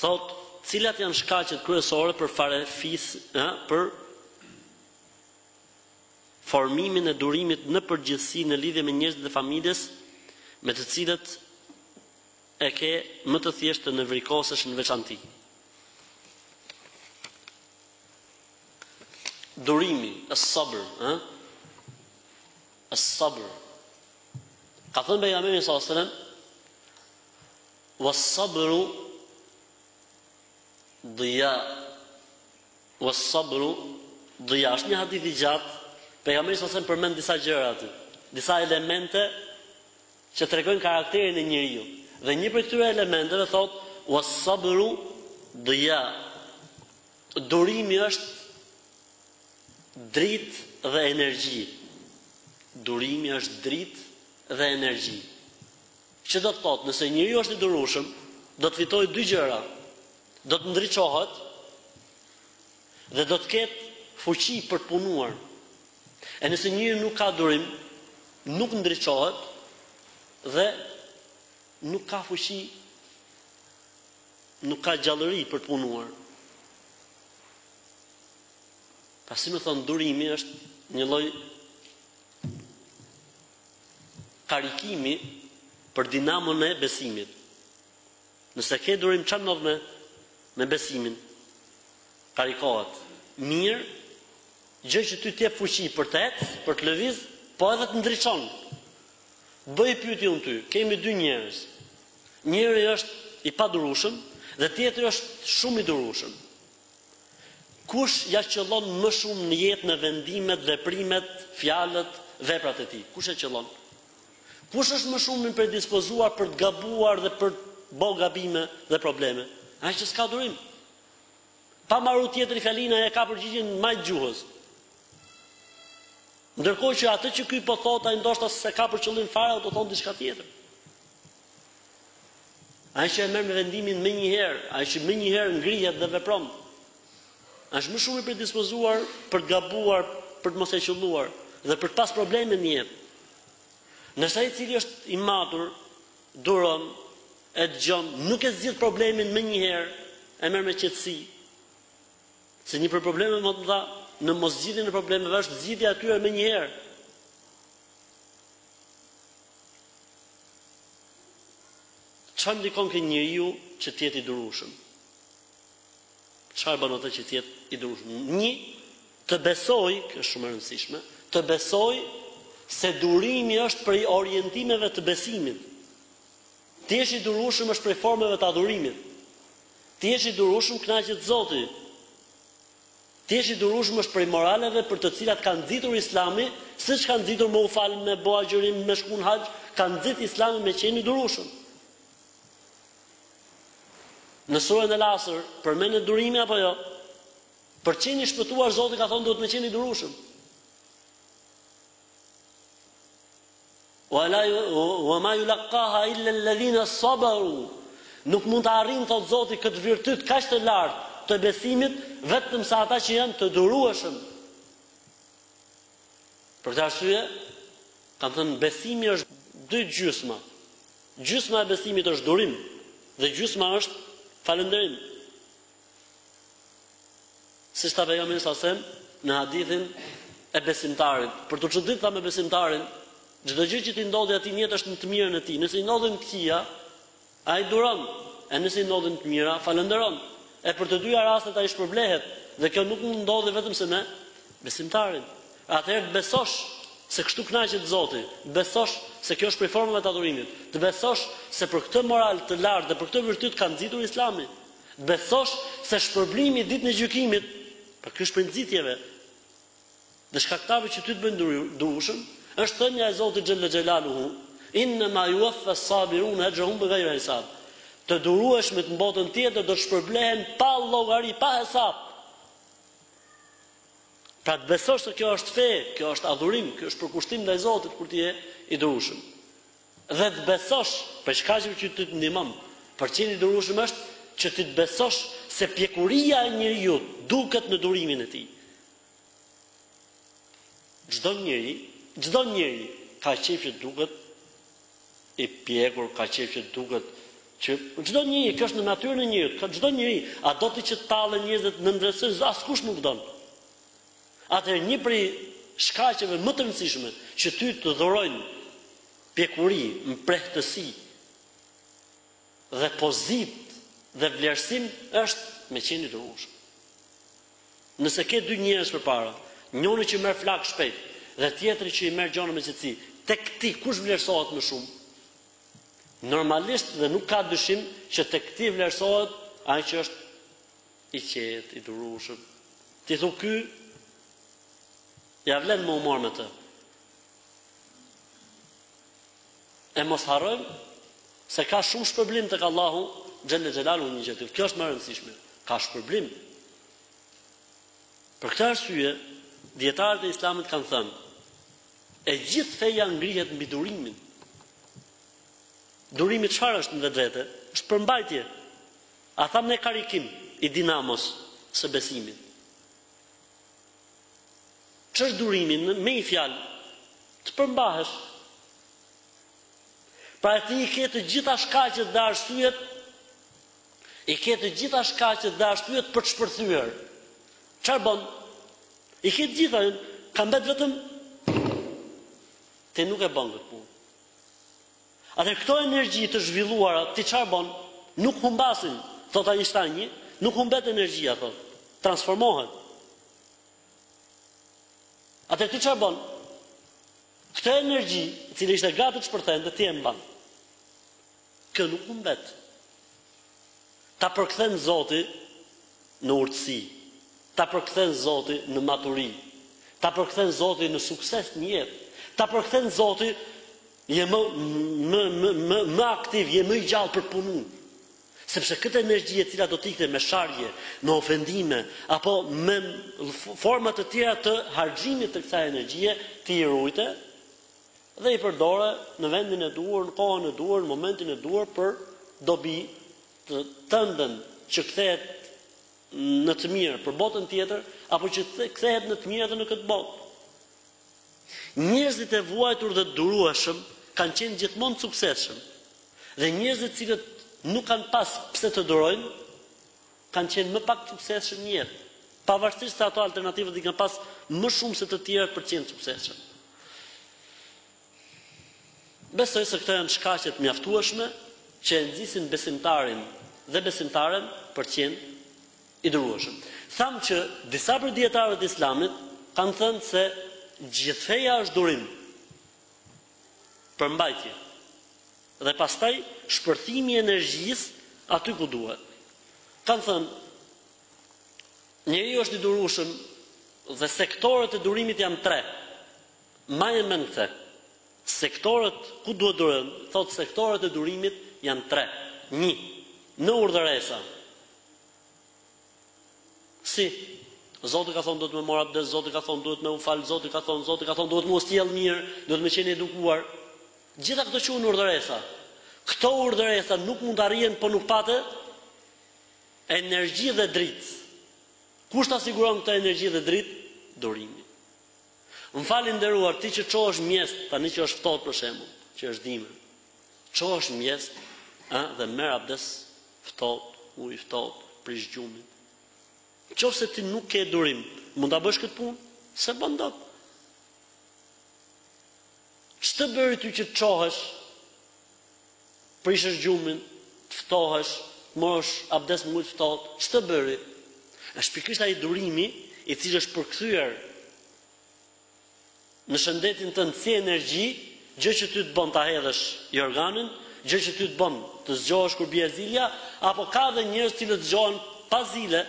Thotë, cilat janë shkaqet kryesore për farefi, ë, për formimin e durimit në përgjithësi në lidhje me njerëzit e familjes me të cilët e ke më të thjeshtë të nevrikosesh në veçanti. Durimi, es-sabër, es-sabër. Ka thënë pejgamberi sa selem, Wassabru dhija, wassabru dhija është një hadith i gjatë, pejgamberi sa selem përmend disa gjëra aty, disa elemente që tregojnë karakterin e njeriut. Dhe një prej këtyre elementeve thotë wassabru dhija. Durimi është dritë dhe energji. Durimi është dritë dhe energji. Që do të thotë, nëse njeriu është i durueshëm, do të fitojë dy gjëra, do të ndriçohet dhe do të ketë fuqi për të punuar. E nëse njeriu nuk ka durim, nuk ndriçohet dhe nuk ka fuqi, nuk ka gjallëri për të punuar. Pra si me thënë, durimi është një lloj Karikimi për dinamon e besimit Nëse ke durim çfarë ndodh me me besimin? Karikohet. Mirë, gjë që ty të jep fuqi për të ec, për të lëviz, po edhe të ndriçon. Bëj pyetje unë ty, kemi dy njerëz. Njëri është i padurueshëm dhe tjetri është shumë i durueshëm. Kush ia qëllon më shumë në jetë me vendimet, veprimet, fjalët, veprat e tij? Kush ia qëllon? Kush është më shumë i predispozuar për të gabuar dhe për të bërë gabime dhe probleme? Ai që s'ka durim. Pa maru tjetri fjalinë e ka përgjigjen majë të gjuhës. Ndërkohë që atë që ky po thotë ai ndoshta s'e ka për qëllim fare, do të thotë diçka tjetër. Ai që e merr vendimin menjëherë, ai që menjëherë ngrihet dhe vepron, është më shumë i predispozuar për të gabuar, për të mos e qëlluar dhe për të pas probleme në jetë. Ndërsa ai i cili është i matur, duron, e dëgjon, nuk e zgjidh problemin menjëherë, e merr me qetësi. Se një prej problemeve më të mëdha në moszgjidhjen e problemeve është zgjidhja e tyre menjëherë. Çfarë ndikon ke njeriu që të jetë i durueshëm? Çfarë bën atë që të jetë i durueshëm? Një, të besojë, kjo është shumë e rëndësishme, të besojë se durimi është prej orientimeve të besimit. Të jesh i durueshëm është prej formave të adhurimit. Të jesh i durueshëm kënaqet Zoti. Të jesh i durueshëm është prej moraleve për të cilat ka nxitur Islami, siç ka nxitur me u fal, me bo agjërim, me shku në haxh, ka nxit Islami me qenë i durueshëm. Në surën El Asr përmendet durimi apo jo? Për të qenë i shpëtuar Zoti ka thonë duhet me qenë i durueshëm. Wa ma yulaqqaha illa alladhina sabaru. Nuk mund ta arrijnë thotë Zoti këtë virtyt kaq të lartë të besimit vetëm se ata që janë të durueshëm. Për këtë arsye, kam thënë besimi është dy gjysma. Gjysma e besimit është durim dhe gjysma është falënderim. Siç tha Pejgamberi sa sem në hadithin e besimtarit, për t'u çudit tha me besimtarin, çdo gjë që t'i ndodhi atij në jetë është në të mirën e tij. Nëse i ndodhin të këqija, ai duron, e nëse i ndodhin të mira, falënderon. E për të dyja rastet ai shpërblehet dhe kjo nuk mund të ndodhi vetëm se me besimtarin. Atëherë të besosh se kështu kënaqet Zoti, të besosh se kjo është prej formave të adhurimit, të besosh se për këtë moral të lartë dhe për këtë virtyt ka nxitur Islami. Të besosh se shpërblimi ditën e gjykimit, pra ky është prej nxitjeve dhe shkaktarëve që ty të bëjnë të durushëm, është thënia e Zotit xhelle xhelaluhu, inna ma yuwaffa as-sabirun ajrahum bighayri hisab. Të durueshmit në botën tjetër do të shpërblehen pa llogari, pa hesap. Pra të besosh se kjo është fe, kjo është adhurim, kjo është përkushtim ndaj Zotit kur ti je i durushëm. Dhe të besosh, pra shkaqe që ty të ndihmon, për të qenë i durueshëm është që ti të besosh se pjekuria e njeriut duket në durimin e tij. Çdo njeri, çdo njeri ka qejf që duket i pjekur, ka qejf që duket që çdo njeri, kjo është në natyrën e njeriut, ka çdo njeri, a do ti që të tallen njerëzit në rrugë, askush nuk don. atëherë një prej shkaqeve më të rëndësishme që ty të dhurojnë pjekuri, mprehtësi dhe pozitë dhe vlerësim është me qenë i durueshëm. Nëse ke dy njerëz përpara, njëri që merr flak shpejt dhe tjetri që i merr gjona me qetësi, tek ti kush vlerësohet më shumë? Normalisht dhe nuk ka dyshim që tek ti vlerësohet ai që është I qetë, i durushëm. Ti thu ky ja vlen me u mor me të. E mos harrojmë se ka shumë shpërblim tek Allahu xhelle xhelalu një gjë e tillë. Kjo është më e rëndësishme. Ka shpërblim. Për këtë arsye, dietarët e Islamit kanë thënë, e gjithë feja ngrihet mbi durimin. Durimi çfarë është në vetvete? Është përmbajtje. A thamë ne karikim i Dinamos së besimit? Ç'është durimi me një fjalë të përmbahesh. Pra ti i ke të gjitha shkaqet dhe arsyet i ke të gjitha shkaqet dhe arsyet për të shpërthyer. Çfarë bën? I ke të gjitha, ka mbet vetëm ti nuk e bën këtë punë. Atëherë këto energji të zhvilluara ti çfarë bën? Nuk humbasin, thotë Einstein-i, nuk humbet energjia, thotë, transformohet. Atëherë ti çfarë bën? Këtë energji, e cila ishte gati të shpërthente, ti e mban. Kjo nuk humbet. Ta përkthen Zoti në urtësi. Ta përkthen Zoti në maturi. Ta përkthen Zoti në sukses në jetë. Ta përkthen Zoti Je më më më më më aktiv, je më i gjallë për punën. Sepse këtë energji e cila do të ikte me sharje, me ofendime apo me forma të tjera të harxhimit të kësaj energjie, ti i ruajte dhe i përdore në vendin e duhur, në kohën e duhur, në momentin e duhur për dobi të tëndën që kthehet në të mirë për botën tjetër apo që kthehet në të mirë edhe në këtë botë. Njerëzit e vuajtur dhe të durueshëm kanë qenë gjithmonë të suksesshëm dhe njerëzit të cilët nuk kanë pas pse të durojnë kanë qenë më pak të suksesshëm në jetë, pavarësisht se ato alternativat i kanë pas më shumë se të tjerët për të qenë të suksesshëm. Besoj se këto janë shkaqe të mjaftueshme që e nxisin besimtarin dhe besimtaren për të qenë I durueshëm, thamë që disa prej dijetarëve të Islamit kanë thënë se gjithë feja është durim, përmbajtje, dhe pastaj shpërthimi i energjisë aty ku duhet. Kanë thënë, Njeriu është i durueshëm dhe sektorët e durimit janë tre. Mbaje mend këtë. Sektorët ku duhet durim, thotë sektorët e durimit janë tre. Një, në urdhëresa, Si? Zoti ka thonë duhet me marr abdes, Zoti ka thonë duhet me u fal, Zoti ka thonë, Zoti ka thonë duhet me u sjell mirë, duhet me qenë edukuar. Të gjitha këto quhen urdhëresa. Këto urdhëresa nuk mund të arrihen po nuk pate energji dhe dritë. Kush ta siguron këtë energji dhe dritë? Durimi. Më fal i nderuar, ti që çohesh në mjes, tani që është ftohtë për shembull, që është dimër. Çohesh në mjes, ë, dhe merr abdes, ftohtë, uji i ftohtë, prish gjumin. Në qoftë se ti nuk ke durim, mund ta bësh këtë punë? S'e bën dot. Ç'të bëri ty që të çohesh? Të prishësh gjumin, të ftohesh, të morësh abdes me ujë të ftohtë, ç'të bëri? Është pikërisht ai durimi i cili është përkthyer në shëndetin tënd si energji, gjë që ty të bën ta hedhësh jorganin, gjë që ty të bën të zgjohesh kur bie zilja, apo ka edhe njerëz të cilët zgjohen pa zile,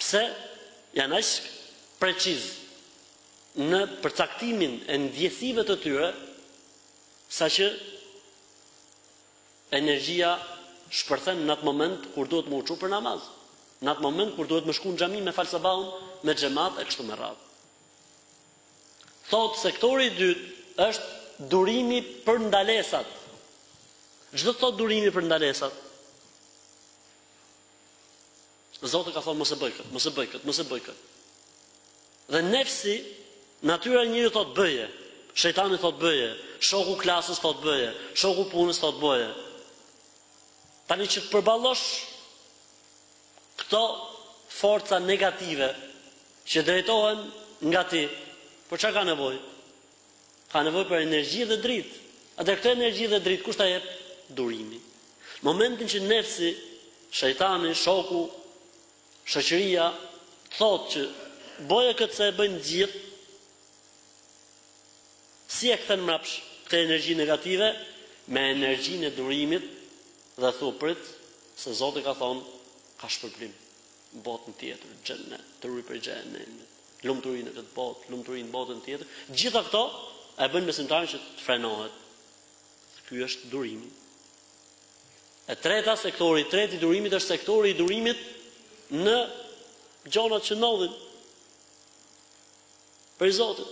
pse janë aq preciz në përcaktimin e ndjesive të tyre, sa që Energjia shpërthen në atë moment kur duhet me u çu për namaz, në atë moment kur duhet me shku në xhami me fal sabahun me xhemat e kështu me radhë. Thotë sektori i dytë është durimi për ndalesat. Ç'do të thotë durimi për ndalesat? Zoti ka thonë mos e bëj këtë, mos e bëj këtë, mos e bëj këtë. Dhe nefsi, natyra e njeriut thotë bëje. Shejtani thotë bëje, shoku i klasës thotë bëje, shoku i punës thotë bëje. Tani që të përballosh këto forca negative që drejtohen nga ti, për çka ka nevojë? Ka nevojë për energji dhe dritë. Atëherë këtë energji dhe dritë kush ta jep? Durimi. Në momentin që nefsi, shejtani, shoku, shoqëria thotë që bëje këtë se e bëjnë të gjithë, ti e kthen mrapsh këtë energji negative me energjinë e durimit dhe thu prit se Zoti ka thonë ka shpërblim në botën tjetër, xhennet, të run prej xhehenemit. lumturi në këtë botë, lumturi në botën tjetër, të gjitha këto e bëjnë besimtarin që të frenohet. Ky është durimi. E treta, sektori i tretë i durimit është sektori i durimit në gjonat që ndodhin prej Zotit.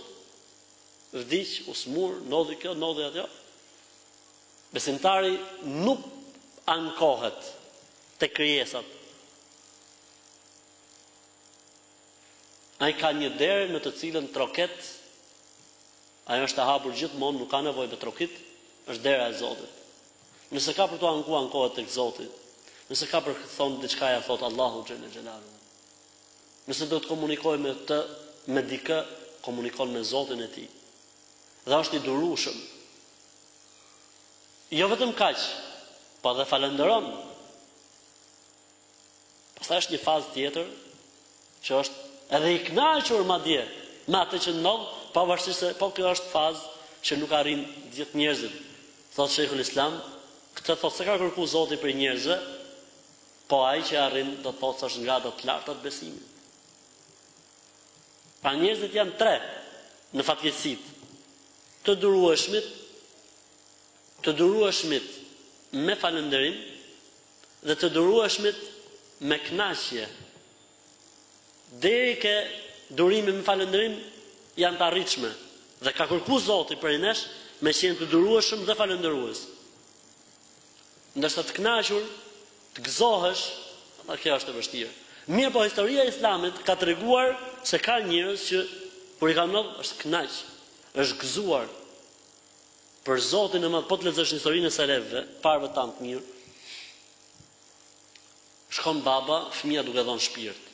Vdiq, u smur, ndodhi kjo, ndodhi ajo. Besimtari nuk ankohet te krijesat. Ai ka një derë në të cilën troket, ajo është e hapur gjithmonë, nuk ka nevojë me trokitë, është dera e Zotit. Nëse ka për t'u anku, ankohet tek Zoti. Nëse ka për të thonë diçka ia thotë Allahu xhelle xhelaluhu. Nëse do të komunikojë me të me dikë, komunikon me Zotin e tij. Dhe është i durueshëm. Jo vetëm kaq, po edhe falënderon. Pastaj është një fazë tjetër që është edhe i kënaqur madje me atë që ndodh, pavarësisht se po kjo është fazë që nuk e arrijnë gjithë njerëzit. Thotë Shejhul Islam, këtë thotë s'e ka kërku Zoti prej njerëzve, po ai që arrin do të thotë se është nga gradat e larta të besimit. Pra njerëzit janë tre në fatkeqësitë. Të durueshmit, të durueshmit me falënderim, dhe të durueshmit me kënaqje. Deri ke durimi me falënderim janë të arritshme dhe ka kërku Zoti prej nesh me qenë të durueshëm dhe falënderues. Ndërsa të kënaqur, të gëzohesh, ata kjo është e vështirë. Mirëpo historia e Islamit ka treguar se ka njerëz që kur i ka ndodh është kënaq, është gëzuar. Për Zotin e madh, po të lexosh historinë e selefëve, të parëve tanë të mirë, shkon baba, fëmija duke dhënë shpirt.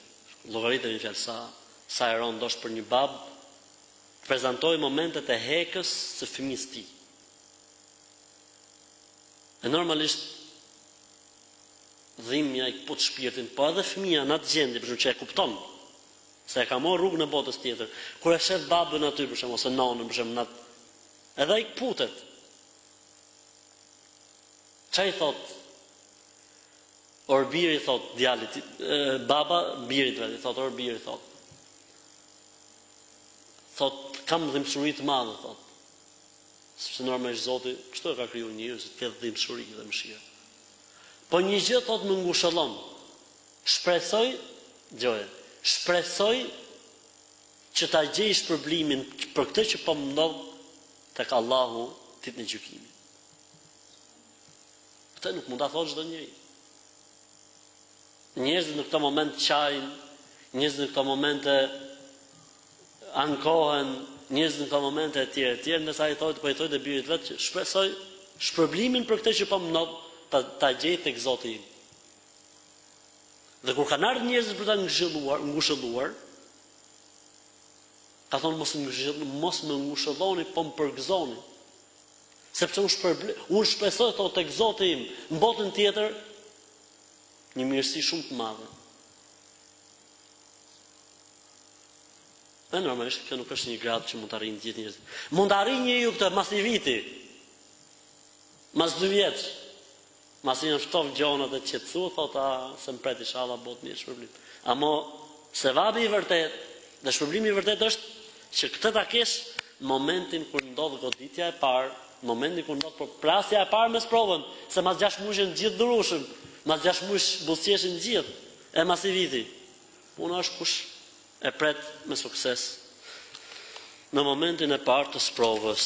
Llogarite një fjalë sa sa e rëndë është për një bab të prezantojë momentet e hekës së fëmijës së tij. E normalisht dhimbja i kput shpirtin, po edhe fëmija në atë gjendje, për shembull që e kupton Se e ka marrë rrugën e botës tjetër. Kur e sheh babën aty për shembull ose nanën për shembull nat edhe ai kputet. Ça i thot Or bir i thot djalit baba birit vet i thot or bir i thot. Thot kam dhimbsuri të madhe thot. Sepse normalisht Zoti kështu e ka kriju njeriun të ketë dhimbsuri dhe mëshirë. Po një gjë thot më ngushëllon. Shpresoj, dëgjo, shpresoj që ta gjej shpërblimin për këtë që po më ndodh tek Allahu ditën e gjykimit. Këtë nuk mund ta thotë çdo njeri. Njerëzit në këtë moment qajnë, njerëzit në këtë momente ankohen, njerëzit në këto momente etj etj, ndërsa ai thotë po i thotë birit vet që shpresoj shpërblimin për këtë që po më ndodh ta gjej tek Zoti im. Dhe kur kanë ardhur njerëzit për ta ngushëlluar, ngushëlluar, ka thonë mos më mos më ngushëlloni, po më përgëzoni. Sepse unë shpërble, unë shpresoj thotë tek Zoti im në botën tjetër një mirësi shumë të madhe. E normalisht kjo nuk është një gradë që mund ta arrijnë gjithë njerëzit. Mund ta arrijë njeriu këtë mas një viti. Mas dy vjet. Masi janë ftoh gjonat e qetësu thotë a se më pret ishalla bota me shpërblim. Ama sevabi i vërtetë dhe shpërblimi i vërtetë është që këtë ta kesh në momentin kur ndodh goditja e parë, në momentin kur ndodh përplasja e parë me sprovën, se mas gjashtë mujsh janë gjithë të durushëm, mas gjashtë mujsh buzëqeshin gjithë, e mas një viti. Puna është kush e pret me sukses në momentin e parë të sprovës.